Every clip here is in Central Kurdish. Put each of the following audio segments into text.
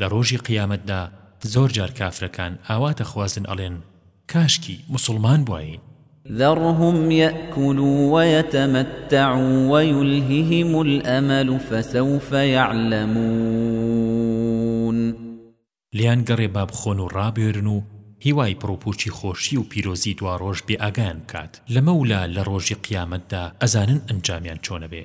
لە ڕۆژی قیامەتدا زۆر جار کافرەکان ئاوا دەخوازن ئەڵێن، کاشکی موسڵمان بوایین. ذرهم یەکولوا وەیەتەمەتەعوا وەیولهیهم الامل فسوف یعلمون لێیان گەڕێ با بخۆن و ڕابوێرن و هیوای پڕوپوچی خۆشی و پیرۆزی دواڕۆژ بێ ئاگایان بکات لەمەولا لە ڕۆژی قیامەتدا ئەزانن ئەنجامیان چۆنەبێ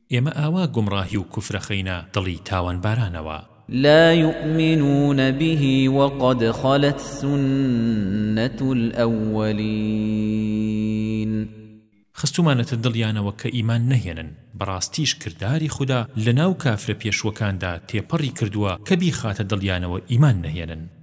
ئێمە ئاوا گومڕاهی و کوفرەخەینە دڵی تاوانبارانەوە. لا یومنون به وقد خلت سنت الاولین. خستومانەتە دڵیانەوە کە ئیمان نەهێنن، بەڕاستیش کرداری خودا لەناو کافرە پێشووەکاندا تێپەڕی کردووە کە بیخاتە دڵیانەوە ئیمان نەهێنن.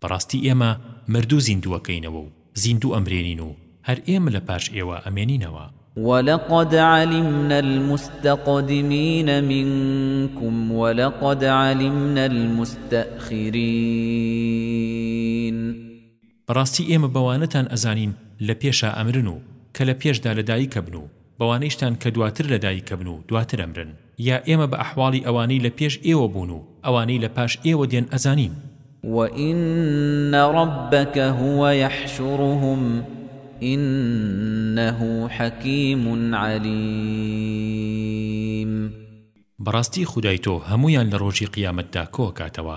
بەڕاستی ئێمە مردوو زیندووەکەینەوە و زیندوو ئەمرێنین و هەر ئێمە لە پاش ئێوە ئەمێنینەوە. ولقد علمنا المستقدمین منکم ولقد علمنا المستأخرین. بەڕاستی ئێمە بەوانەتان ئەزانین لە پێشا ئەمرن و کە لە پێشدا لە دایک ئەبن و. بەوانەیشتان کە دواتر لە دایک ئەبن و دواتر ئەمرن. یا ئێمە بە ئەحواڵی ئەوانەی لە پێش ئێوە بوون و ئەوانەی لە پاش ئێوە دێن ئەزانین. وَإِنَّ رَبَّکَ هُوَ یَحشُرُهُم إِنَّهُ حَکِیمٌ عَلِیم. بەڕاستی خودای تۆ هەموویان لە ڕۆژی قیامەتدا کۆ ئەکاتەوە،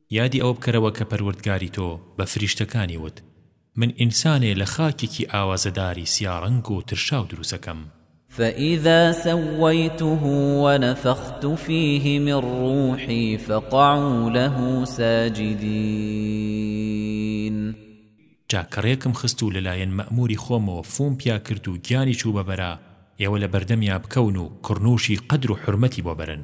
یادی ئەوە بکەرەوە کە پەروەردگاری تۆ بە فریشتەکانی وت، من ئینسانێ لە خاکێکی ئاوازەداری سیا ڕەنگ و ترشاو دروست ئەکەم. فَإِذَا سَوَّیْتُهُ وَنَفَخْتُ فِیهِ مِن ڕُوحِی فَقَعُوا لَهُ سَاجِدِینَ. جا کە ڕێکم خست و لەلایەن مەئمووری خۆمەوە فووم پیا کرد و گیانی چوو بە بەرا، ئێوە لە بەردەمیا بکەون و کڕنووشی قەدر و حورمەتی بۆ بەرن.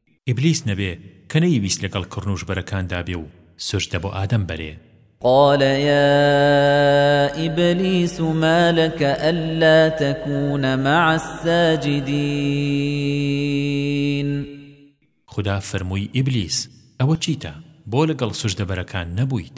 ئیبلیس نەبێ کە نەیویست لەگەڵ کڕنوش بەرەکاندا بێ و سوجدە بۆ ئادەم بەرێ. قال يا ابلیس ما لک الا تکون مع الساجدین. خودا فەرمووی ئیبلیس ئەوە چیتە بۆ لەگەڵ سوجدە بەرەکان نەبوویت؟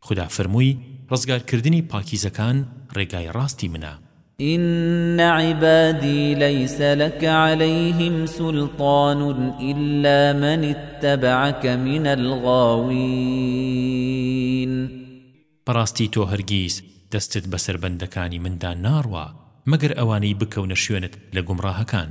خودا فەرمووی، ڕزگارکردنی پاکیزەکان ڕێگای ڕاستی منە. إن عبادی لیس لک علیهم سلطان إلا من اتبعک من الغاوین بەڕاستی تۆ هەرگیز دەستت بەسەر بەندەکانی مندا ناڕوا مەگەر ئەوانەی بکەونە شوێنت لە گومڕاهەکان.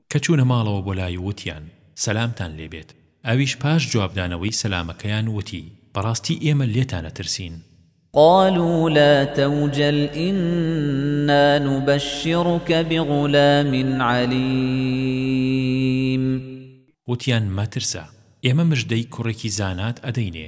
کە چوونە ماڵەوە بۆ لای ووتیان، سەلامتان لێ بێت، ئەویش پاش جوابدانەوەی سەلامەکەیان ووتی، بەڕاستی ئێمە لێتان ئەترسین. قالوا لا توجل ئینا نبشرک بغلام علیم. ووتیان، مەترسە، ئێمە مژدەی کوڕێکی زانات ئەدەینێ.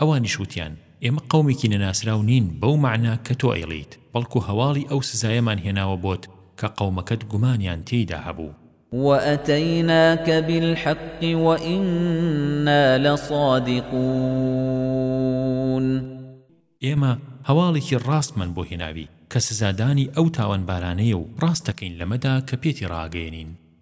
ئەوانیش وتیان، ئێمە قەومێکی نەناسراو نین بەو مەعنا کە تۆ ئەیڵێیت، بەڵکو هەواڵی ئەو سزایەمان هێناوە بۆت کە قەومەکەت گومانیان تێیدا هەبوو. واتیناک بالحق وئنا لصادقون. ئێمە هەواڵێکی ڕاستمان بۆ هێناوی کە سزادانی ئەو تاوانبارانەیە و ڕاست دەکەین لەمەدا کە پێتی ڕائەگەیەنین.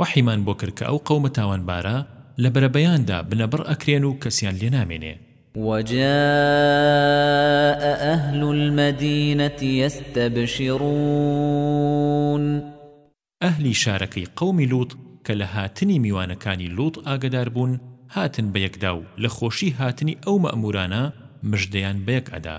وەحیمان بۆ کرد کە ئەو قەومە تاوانبارە لە بەرەبەیاندا بنەبڕ ئەکرێن و کەسیان لێ نامێنێ. وجاء اهل المدینە یستبشرون. ئەهلی شارەکەی قەومی لوط کە لە هاتنی میوانەکانی لوط ئاگەدار بوون هاتن بە یەکدا و لە خۆشی هاتنی ئەو مەئموورانە مژدەیان بە یەک ئەدا.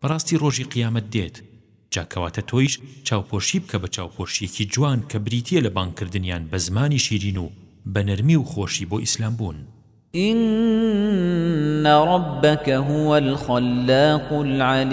بەڕاستی ڕۆژی قیامەت دێت جا کەواتە تۆیش چاوپۆشی بکە بە چاوپۆشیەکی جوان کە بریتیە لە بانگ کردنیان بە زمانی شیرین و بە نەرمی و خۆشی بۆ ئیسلام بوون. ان ربک هو الخلاق العلیم.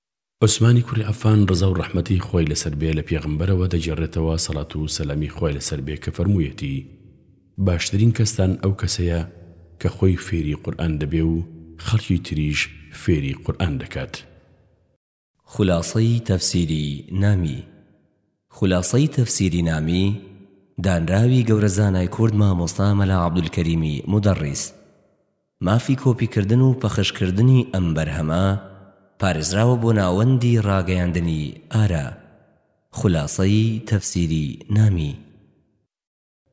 عوسمانی کوڕی عەفان ڕەزاو ڕەحمەتی خوای لەسەر بێ لە پێغەمبەرەوە دەگێڕێتەوە سەڵات و سەلامی خوای لەسەر بێ کە فەرموویەتی، باشترین کەستان ئەو کەسەیە کە خۆی فێری قورئان دەبێ و خەڵکی تریش فێری قورئان دەکات. خولاسەی تەفسیری نامی، خولاسەی تەفسیری نامی، دانراوی گەورە زانای کورد مامۆستا مەلا عەبدولکەریمی مودەڕیس. مافی کۆپیکردن و پەخشکردنی ئەم بەرهەمە پارێزراوە بۆ ناوەندی ڕاگەیاندنی ئارا خولاسەی تەفسیری نامی.